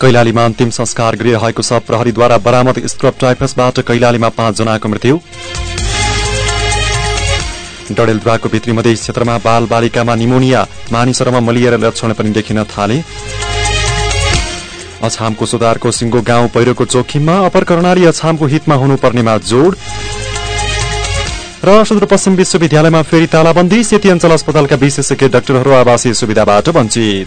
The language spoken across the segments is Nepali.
कैलालीमा अन्तिम संस्कार गरिरहेको छ प्रहरीद्वारा बरामद स्क्रब टाइफसबाट कैलालीमा पाँचजनाको मृत्यु। डडेलधुवाको भित्री मधेस क्षेत्रमा बाल बालिकामा निमोनिया मानिसहरूमा मलिएर लक्षण पनि देखिन थाले। अछामको सुधारको सिंगो गाउँ पहिरोको जोखिममा अपर कर्णाली अछामको हितमा हुनुपर्नेमा जोड। र सुदूरपश्चिम विश्वविद्यालयमा फेरि तालाबन्दी सेती अञ्चल अस्पतालका विशेषज्ञ डाक्टरहरू आवासीय सुविधाबाट वञ्चित।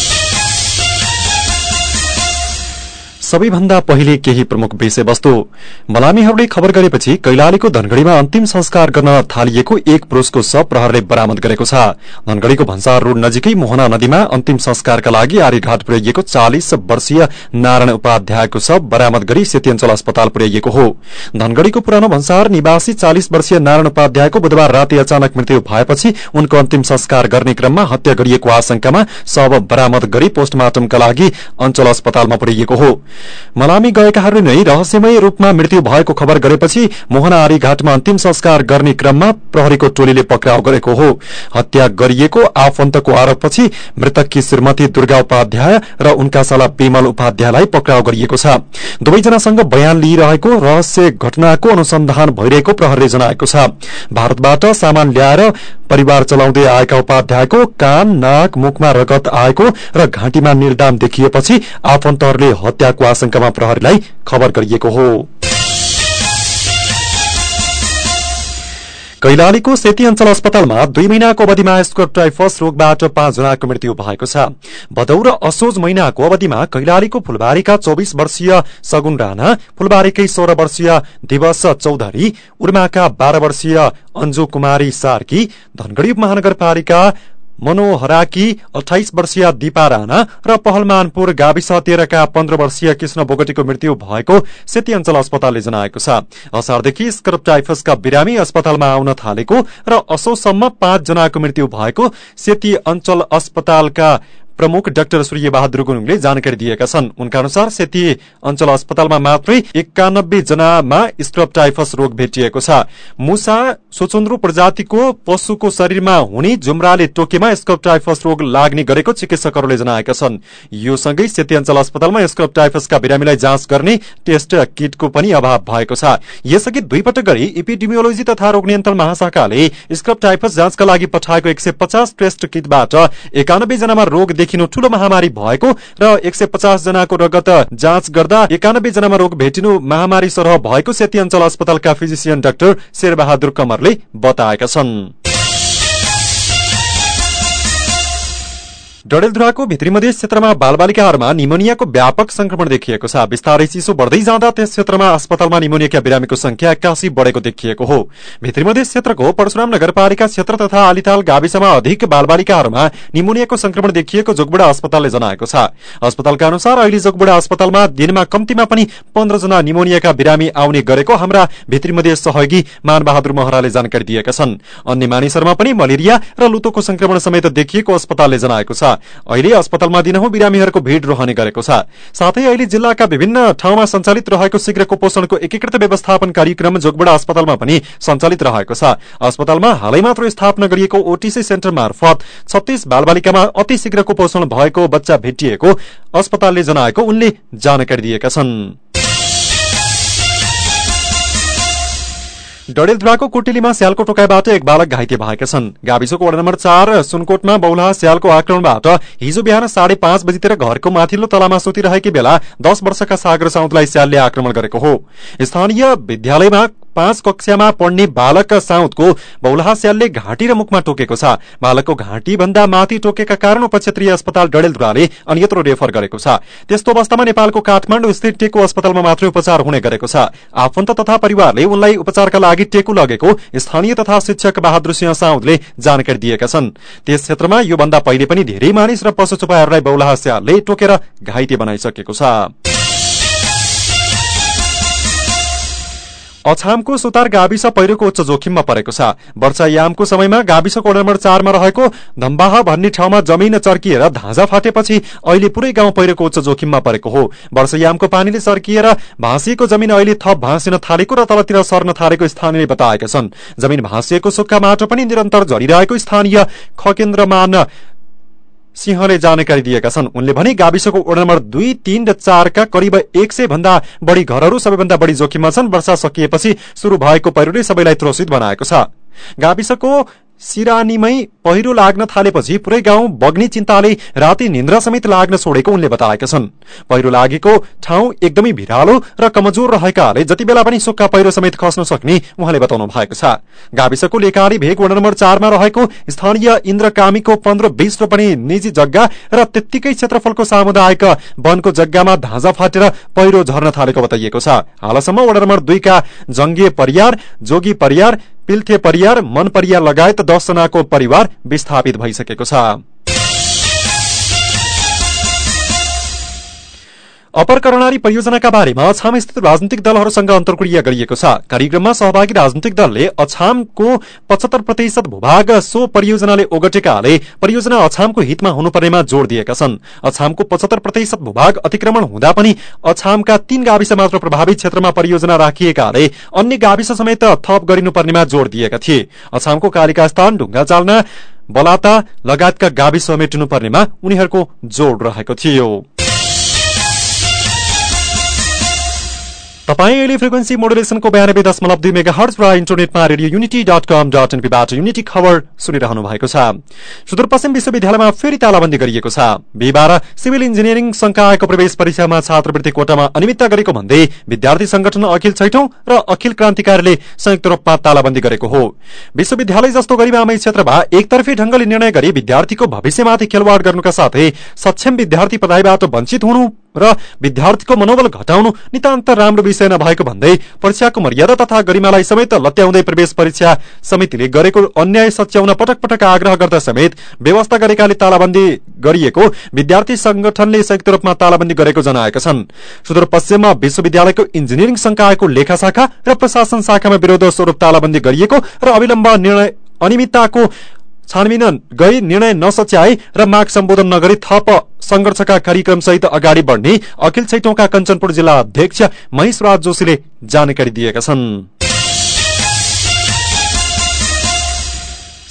सबैभन्दा पहिले केही प्रमुख विषयवस्तु। मलामीहरूले खबर गरेपछि कैलालीको धनगढ़ीमा अन्तिम संस्कार गर्न थालिएको एक पुरूषको शव प्रहरले बरामद गरेको छ। धनगढ़ीको भन्सार रोड नजिकै मोहना नदीमा अन्तिम संस्कारका लागि आर्यघाट पुर्याइएको चालिस वर्षीय नारायण उपाध्यायको शव बरामद गरी सेती अञ्चल अस्पताल पुर्याइएको हो। धनगढ़ीको पुरानो भन्सार निवासी चालिस वर्षीय नारायण उपाध्यायको बुधबार राति अचानक मृत्यु भएपछि उनको अन्तिम संस्कार गर्ने क्रममा हत्या गरिएको आशंकामा शव बरामद गरी पोस्टमार्टमका लागि अञ्चल अस्पतालमा पुर्याइएको हो। मलामी गएकाहरूले नै रहस्यमय रूपमा मृत्यु भएको खबर गरेपछि मोहना आरी घाटमा अन्तिम संस्कार गर्ने क्रममा प्रहरीको टोलीले पक्राउ गरेको हो। हत्या गरिएको आफन्तको आरोपपछि मृतककी श्रीमती दुर्गा उपाध्याय र उनका साला पेमल उपाध्यायलाई पक्राउ गरिएको छ। दुवैजनासँग बयान लिइरहेको रहस्य घटनाको अनुसन्धान भइरहेको प्रहरले जनाएको छ। भारतबाट सामान ल्याएर परिवार चलाउँदै आएका उपाध्यायको कान नाक मुखमा रगत आएको र घाँटीमा निर्दाम देखिएपछि आफन्तहरूले हत्याको आशंकामा प्रहरीलाई खबर गरिएको हो। कैलालीको सेती अञ्चल अस्पतालमा दुई महिनाको अवधिमा स्कोटाइफस रोगबाट पाँचजनाको मृत्यु भएको छ। भदौ र असोज महिनाको अवधिमा कैलालीको फुलबारीका चौबिस वर्षीय सगुन राणा फुलबारीकै सोह्र वर्षीय दिवस चौधरी उर्माका बाह्र वर्षीय अन्जु कुमारी सार्की धनगढ़ी महानगरपालिका मनोहराकी अठाइस वर्षीय दिपा राणा र पहलमानपुर गाविस तेह्रका पन्ध्र वर्षीय कृष्ण बोगटीको मृत्यु भएको सेती अञ्चल अस्पतालले जनाएको छ। असारदेखि स्क्रब टाइफसका बिरामी अस्पतालमा आउन थालेको र असोसम्म पाँच जनाको मृत्यु भएको सेती अञ्चल अस्पतालका प्रमुख डाक्टर सूर्य बहादुर गुरूङले जानकारी दिएका छन्। उनका अनुसार सेती अञ्चल अस्पतालमा मात्रै एकानब्बे जनामा स्क्रब टाइफस रोग भेटिएको छ। मुसा सोचन्द्रो प्रजातिको पशुको शरीरमा हुने जुम्राले टोकेमा स्क्रब टाइफस रोग लाग्ने गरेको चिकित्सकहरूले जनाएका छन्। यो सँगै सेती अञ्चल अस्पतालमा स्क्रब टाइफसका बिरामीलाई जाँच गर्ने टेस्ट किटको पनि अभाव भएको छ। यसअघि दुईपटक गरी इपिडिमियोलोजी तथा रोग नियन्त्रण महाशाखाले स्क्रब टाइफस जाँचका लागि पठाएको एक टेस्ट किटबाट एकानब्बे जनामा रोग देखिनु ठूलो महामारी भएको र एक सय पचास जनाको रगत जाँच गर्दा एकानब्बे जनामा रोग भेटिनु महामारी सरह भएको सेती अञ्चल अस्पतालका फिजिसियन डाक्टर शेरबहादुर कमरले बताएका छन्। डडेलधुराको भित्री मधेस क्षेत्रमा बालबालिकाहरूमा निमोनियाको व्यापक संक्रमण देखिएको छ। बिस्तारै चिसो बढ़दै जाँदा त्यस क्षेत्रमा अस्पतालमा निमोनियाका बिरामीको संख्या एक्कासी बढ़ेको देखिएको हो। भित्री मधेस क्षेत्रको परशुराम नगरपालिका क्षेत्र तथा आलिताल गाविसमा अधिक बालबालिकाहरूमा निमोनियाको संक्रमण देखिएको जोगबुडा अस्पतालले जनाएको छ। अस्पतालका अनुसार अहिले जोगबुडा अस्पतालमा दिनमा कम्तीमा पनि पन्ध्र जना निमोनियाका बिरामी आउने गरेको हाम्रा भित्री मधेस सहयोगी मानबहादुर महराले जानकारी दिएका छन्। अन्य मानिसहरूमा पनि मलेरिया र लुतोको संक्रमण समेत देखिएको अस्पतालले जनाएको छ। अहिले अस्पतालमा दिनहुँ बिरामीहरूको भीड़ रहने गरेको छ। साथै अहिले जिल्लाका विभिन्न ठाउँमा सञ्चालित रहेको शीघ्र कुपोषणको एकीकृत व्यवस्थापन कार्यक्रम जोगबडा अस्पतालमा पनि सञ्चालित रहेको छ। अस्पतालमा हालै मात्र स्थापना गरिएको ओटीसी सेन्टर मार्फत छत्तीस बालबालिकामा अति शीघ्र कुपोषण भएको बच्चा भेटिएको अस्पतालले जनाएको उनले जानकारी दिएका छन्। डडेलधुराको कोटेलीमा स्यालको टोकाइबाट एक बालक घाइते भएका छन्। गाविसको वडा नम्बर चार सुनकोटमा बौलाहा स्यालको आक्रमणबाट हिजो बिहान साढे पाँच बजीतिर घरको माथिल्लो तलामा सुतिरहेकी बेला दश वर्षका सागर साउदलाई स्यालले आक्रमण गरेको हो। स्थानीय विद्यालयमा पाँच कक्षामा पढ्ने बालक साउदको बौलाहा स्यालले घाँटी र मुखमा टोकेको छ। बालकको घाँटी भन्दा माथि टोकेका कारण उपक्षेत्रीय अस्पताल डडेलधुराले अन्यत्र रेफर गरेको छ। त्यस्तो अवस्थामा नेपालको काठमाडौँ स्थित टेकु अस्पतालमा मात्रै उपचार हुने गरेको छ। आफन्त तथा परिवारले उनलाई उपचारका लागि टेकु लगेको स्थानीय तथा शिक्षक बहादुर सिंह साउदले जानकारी दिएका छन्। त्यस क्षेत्रमा योभन्दा पहिले पनि धेरै मानिस र पशु चुपाहरूलाई बौलाहा स्यालले टोकेर घाइते बनाइसकेको छ। अछामको सुतार गाविस पहिरोको उच्च जोखिममा परेको छ। वर्षायामको समयमा गाविसको नम्बर चारमा रहेको धम्बाह भन्ने ठाउँमा जमिन चर्किएर धाँजा फाटेपछि अहिले पुरै गाउँ पहिरोको उच्च जोखिममा परेको हो। वर्षायामको पानीले चर्किएर भाँसिएको जमिन अहिले थप भाँसिन थालेको र तलतिर सर्न थालेको स्थानीयले बताएका छन्। जमिन भाँसिएको सुक्खा माटो पनि निरन्तर झरिरहेको स्थानीय खकेन्द्रमान सिंहले जानकारी दिएका छन्। उनले भने गाविसको वडा नम्बर दुई तीन र चारका करिब एक सय भन्दा बढ़ी घरहरू सबैभन्दा बढ़ी जोखिममा छन्। वर्षा सकिएपछि शुरू भएको पहिरोले सबैलाई त्रसित बनाएको छ। गाविसको सिरानीमै पहिरो लाग्न थालेपछि पुरै गाउँ बग्ने चिन्ताले राति निन्द्रा समेत लाग्न छोडेको उनले बताएका छन्। पहिरो लागेको ठाउँ एकदमै भिरालो र कमजोर रहेकाले जति बेला पनि सुक्खा पहिरो समेत खस्न सक्ने उहाँले बताउनु भएको छ। गाविसको लेकाली भेग वडा नम्बर चारमा रहेको स्थानीय इन्द्रकामीको पन्ध्र बीस रोपनी निजी जग्गा र त्यत्तिकै क्षेत्रफलको सामुदायिक वनको जग्गामा धाँजा फाटेर पहिरो झर्न थालेको बताइएको छ। हालसम्म वडा नम्बर दुईका जंगे परियार जोगी परियार पिल्थे परियार मन परियार लगायत दसजनाको परिवार विस्थापित भइसकेको छ। अपर कर्णाली परियोजनाका बारेमा अछामस्थित राजनीतिक दलहरूसँग अन्तर्क्रिया गरिएको छ। कार्यक्रममा सहभागी राजनीतिक दलले अछामको पचहत्तर प्रतिशत भूभाग सो परियोजनाले ओगटेकाले परियोजना अछामको हितमा हुनुपर्नेमा जोड़ दिएका छन्। अछामको पचहत्तर प्रतिशत भूभाग अतिक्रमण हुँदा पनि अछामका तीन गाविस मात्र प्रभावित क्षेत्रमा परियोजना राखिएकाले अन्य गाविस समेत थप गरिनुपर्नेमा जोड़ दिएका थिए। अछामको कालिका स्थान ढुङ्गा चाल्ना बलाता लगायतका गाविस समेटिनुपर्नेमा उनीहरूको जोड़ रहेको थियो। तपाईँ अहिले फ्रिक्वेन्सी मोडुलेसनको बयानब्बे दशमलव दुई मेगा हर्च र इन्टरनेटमा Radio Unity dot com dot एनपीबाट unity खबर सुनिरहनु भएको छ। सुदूरपश्चिम विश्वविद्यालयमा फेरि तालाबन्दी गरिएको छ। बिहिबार सिभिल इन्जिनियरिङ संकायको प्रवेश परीक्षामा छात्रवृत्ति कोटामा अनियमितता गरेको भन्दै विद्यार्थी संगठन अखिल छैठौं र अखिल क्रान्तिकारीले संयुक्त रूपमा तालाबन्दी गरेको हो। विश्वविद्यालय जस्तो गरिमामय क्षेत्रमा एकतर्फी ढंगले निर्णय गरी विद्यार्थीको भविष्यमाथि खेलवाड़ गर्नुका साथै सक्षम विद्यार्थी पढ़ाइबाट वञ्चित हुनु र विद्यार्थीको मनोबल घटाउनु नितान्त राम्रो विषय नभएको भन्दै परीक्षाको मर्यादा तथा गरिमालाई समेत लत्याउँदै प्रवेश परीक्षा समितिले गरेको अन्याय सच्याउन पटक पटक आग्रह गर्दा समेत व्यवस्था गरेकाले तालाबन्दी गरिएको विद्यार्थी संगठनले संयुक्त रूपमा तालाबन्दी गरेको जनाएका छन्। सुदूरपश्चिममा विश्वविद्यालयको इन्जिनियरिङ संकायको लेखा शाखा र प्रशासन शाखामा विरोध स्वरूप तालाबन्दी गरिएको र अविलम्ब निर्णय अनियमितताको छानबिन गरी निर्णय नसच्याए र माग सम्बोधन नगरी थप संघर्षका कार्यक्रम सहित अगाडि बढ्ने अखिल छैटौंका कञ्चनपुर जिल्ला अध्यक्ष महेशराज जोशीले जानकारी दिएका छन्।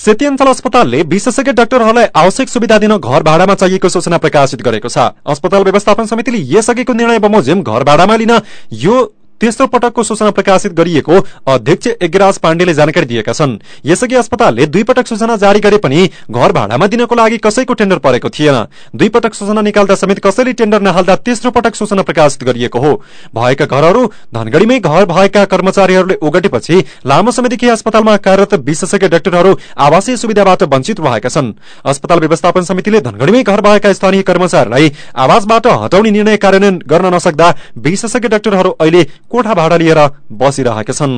सेती अञ्चल अस्पतालले विशेषज्ञ डाक्टरहरूलाई आवश्यक सुविधा दिन घर भाडामा चाहिएको सूचना प्रकाशित गरेको छ। अस्पताल व्यवस्थापन समितिले यसअघिको निर्णय बमोजिम घर भाडामा लिन यो तेस्रो पटकको सूचना प्रकाशित गरिएको अध्यक्ष यज्ञराज पाण्डेले जानकारी दिएका छन्। यसअघि अस्पतालले दुई पटक सूचना जारी गरे पनि घर भाडामा दिनको लागि कसैको टेन्डर परेको थिएन। दुई पटक सूचना निकाल्दा समेत कसैले टेन्डर नहाल्दा तेस्रो पटक सूचना प्रकाशित गरिएको हो। भएका घरहरू धनगढ़ीमै घर भएका कर्मचारीहरूले ओगटेपछि लामो समयदेखि अस्पतालमा कार्यरत विशेषज्ञ डाक्टरहरू आवासीय सुविधाबाट वञ्चित रहेका छन्। अस्पताल व्यवस्थापन समितिले धनगढ़ीमै घर भएका स्थानीय कर्मचारीलाई आवासबाट हटाउने निर्णय कार्यान्वयन गर्न नसक्दा विशेषज्ञ डाक्टरहरू अहिले कोठा भाडा लिएर बसिरहेका छन्?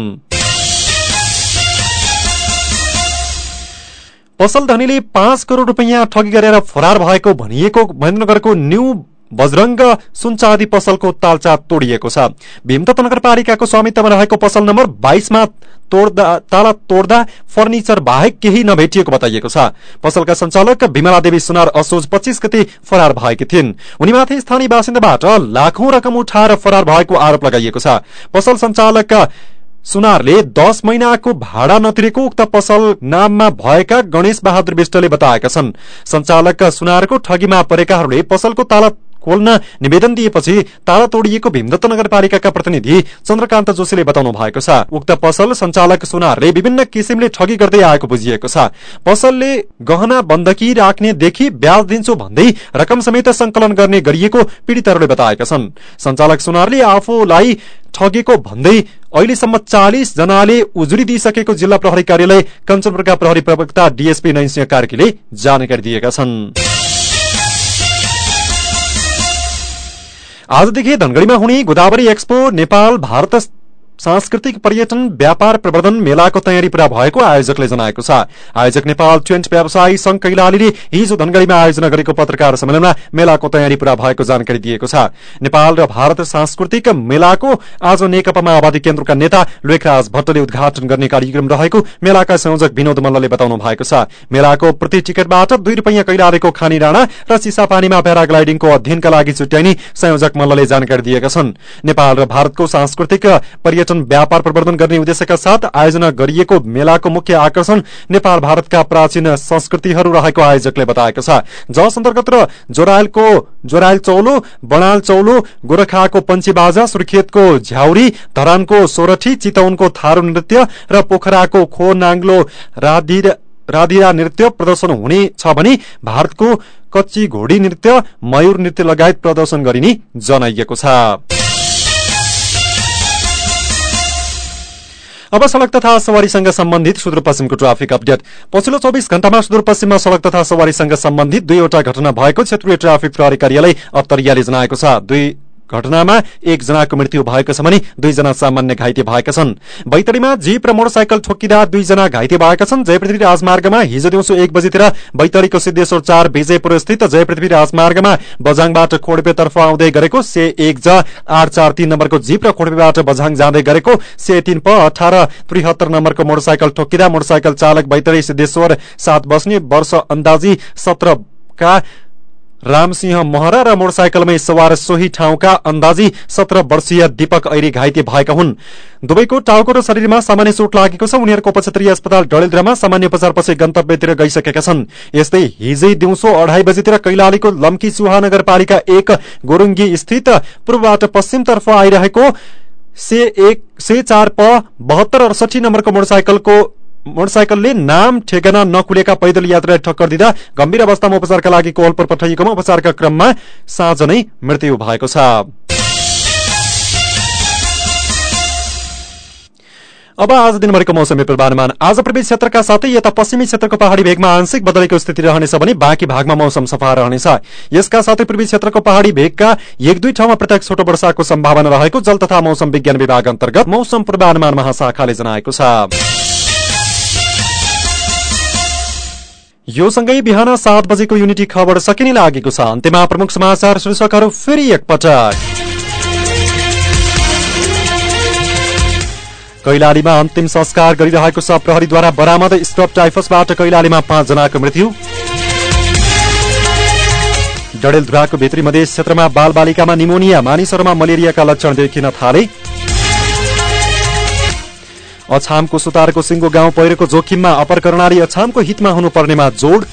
पसल धनीले पाँच करोड़ रूपियाँ ठगी गरेर फरार भएको भनिएको महेन्द्रनगरको न्यू बजरंग सुनचाँदी पसलको तालचा तोडिएको छ। भीमतत्व नगरपालिकाको स्वामित्वमा रहेको पसल नम्बर बाइसमा ताला तोड्दा फर्निचर बाहेक केही नभेटिएको बताइएको छ। पसलका संचालक विमला देवी सुनार असोज पच्चीस गते फरार भएकी थिइन्। उनीमाथि स्थानीय बासिन्दाबाट लाखौं रकम उठाएर फरार भएको आरोप लगाइएको छ। पसल संचालक सुनारले दश महिनाको भाडा नतिरेको उक्त पसल नाममा भएका गणेश बहादुर विष्टले बताएका छन्। संचालक सुनारको ठगीमा परेकाहरूले पसलको ताला खोल्न निवेदन दिएपछि ताला तोडिएको भीमदत्त नगरपालिकाका प्रतिनिधि चन्द्रकान्त जोशीले बताउनु भएको छ। उक्त पसल संचालक सुनारले विभिन्न किसिमले ठगी गर्दै आएको बुझिएको छ। पसलले गहना बन्दकी राख्नेदेखि ब्याज दिन्छु भन्दै रकम समेत संकलन गर्ने गरिएको पीड़ितहरूले बताएका छन्। संचालक सुनारले आफूलाई ठगेको भन्दै अहिलेसम्म चालिस जनाले उजुरी दिइसकेको जिल्ला प्रहरी कार्यालय कञ्चनपुरका प्रहरी प्रवक्ता डीएसपी नैसिंह कार्कीले जानकारी दिएका छन्। आजदेखि धनगढ़ीमा हुने गोदावरी एक्सपो नेपाल भारत सांस्कृतिक पर्यटन व्यापार प्रवर्धन मेलाको तयारी पूरा भएको आयोजकले जनाएको छ। आयोजक नेपाल ट्वेन्ट व्यवसायी संघ कैलालीले हिजो धनगढ़ीमा आयोजना गरेको पत्रकार सम्मेलनमा मेलाको तयारी पूरा भएको जानकारी दिएको छ। नेपाल र भारत सांस्कृतिक मेलाको आज नेकपा माओवादी केन्द्रका नेता लेखराज भट्टले उद्घाटन गर्ने कार्यक्रम रहेको मेलाका संयोजक विनोद मल्लले बताउनु भएको छ। मेलाको प्रति टिकटबाट दुई रूपियाँ कैलालीको खानी राणा र चिसापानीमा प्याराग्लाइडिङको अध्ययनका लागि छुट्याइने संयोजक मल्लले जानकारी दिएका छन्। नेपाल र भारतको सांस्कृतिक व्यापार प्रवर्धन गर्ने उद्देश्यका साथ आयोजना गरिएको मेलाको मुख्य आकर्षण नेपाल भारतका प्राचीन संस्कृतिहरू रहेको आयोजकले बताएको छ। जस अन्तर्गत र जोरायलको जोरायल चौलो बणाल चौलो गोरखाको पञ्चीबाजा सुर्खेतको झ्याउरी धरानको सोरठी चितौनको थारू नृत्य र पोखराको खो नाङ्लो राधिरा नृत्य प्रदर्शन हुनेछ भने भारतको कच्ची घोडी नृत्य मयूर नृत्य लगायत प्रदर्शन गरिने जनाइएको छ। अब सड़क तथा सवारीसँग सम्बन्धित सुदूरपश्चिमको ट्राफिक अपडेट। पछिल्लो चौबिस घण्टामा सुदूरपश्चिममा सड़क तथा सवारीसँग सम्बन्धित दुईवटा घटना भएको क्षेत्रीय ट्राफिक प्रहरी कार्यालय अत्तरियाले जनाएको छ। दुई घटनामा एकजनाको मृत्यु भएको छ भने दुईजना सामान्य घाइते भएका छन्। बैतडीमा जीप र मोटरसाइकल ठोकिँदा दुईजना घाइते भएका छन्। जयपृथ्वी राजमार्गमा हिजो दिउँसो एक बजीतिर बैतडीको सिद्धेश्वर चार विजयपुर स्थित जयपृथ्वी राजमार्गमा बझाङबाट खोडपेतर्फ आउँदै गरेको से एक ज आठ चार तीन नम्बरको जीप र खोडपेबाट बझाङ जाँदै गरेको से तीन प अठार त्रिहत्तर नम्बरको मोटरसाइकल ठोकिँदा मोटरसाइकल चालक बैतडी सिद्धेश्वर सात बस्ने वर्ष अन्दाजी सत्रका रामसिंह महरा र मोटरसाइकलमै सवार सोही ठाउँका अन्दाजी सत्र वर्षीय दीपक ऐरी घाइते भएका हुन्। दुवैको टाउको र शरीरमा सामान्य चोट लागेको छ। उनीहरूको उपक्षेत्रीय अस्पताल डडेलद्रामा सामान्य उपचारपछि गन्तव्यतिर गइसकेका छन्। यस्तै हिजै दिउँसो अढाई बजीतिर कैलालीको लम्की सुहा नगरपालिका एक गोरुङ्गी स्थित पूर्वबाट पश्चिमतर्फ आइरहेको से एक से चार प बहत्तर अडसठी नम्बरको मोटरसाइकलको मोटरसाइकलले नाम ठेगाना नखुलेका पैदल यात्रा ठक्कर दिँदा गम्भीर अवस्थामा उपचारका लागि कोहलपुर पठाइएकोमा उपचारका क्रममा साँझ नै मृत्यु भएको छ। अब आज दिनभरिको मौसमी पूर्वानुमान। आज पूर्वी क्षेत्रका साथै यता पश्चिमी क्षेत्रको पहाड़ी भेगमा आंशिक बदलेको स्थिति रहनेछ भने बाँकी भागमा मौसम सफा रहनेछ। यसका साथै पूर्वी क्षेत्रको पहाड़ी भेगका एक दुई ठाउँमा प्रत्येक छोटो वर्षाको सम्भावना रहेको जल तथा मौसम विज्ञान विभाग अन्तर्गत मौसम पूर्वानुमान महाशाखाले जनाएको छ। यो सँगै बिहान सात बजेको युनिटी खबर सकिने लागेको छ। अन्त्यमा प्रमुख समाचार शीर्षकहरू फेरि एकपटक। कैलालीमा अन्तिम संस्कार गरिरहेको छ। प्रहरीद्वारा बरामद स्टप टाइफसबाट कैलालीमा पाँचजनाको मृत्यु। डडेलधुराको भित्री मधेस क्षेत्रमा बाल बालिकामा निमोनिया मानिसहरूमा मलेरियाका लक्षण देखिन थाले। अछामको सुतारको सिङ्गो गाउँ पहिरोको जोखिममा अपर कर्णाली अछामको हितमा हुनुपर्नेमा जोड।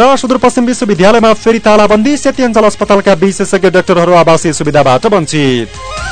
र सुदूरपश्चिम विश्वविद्यालयमा फेरि तालाबन्दी सेती अञ्चल अस्पतालका विशेषज्ञ डाक्टरहरू आवासीय सुविधाबाट वञ्चित।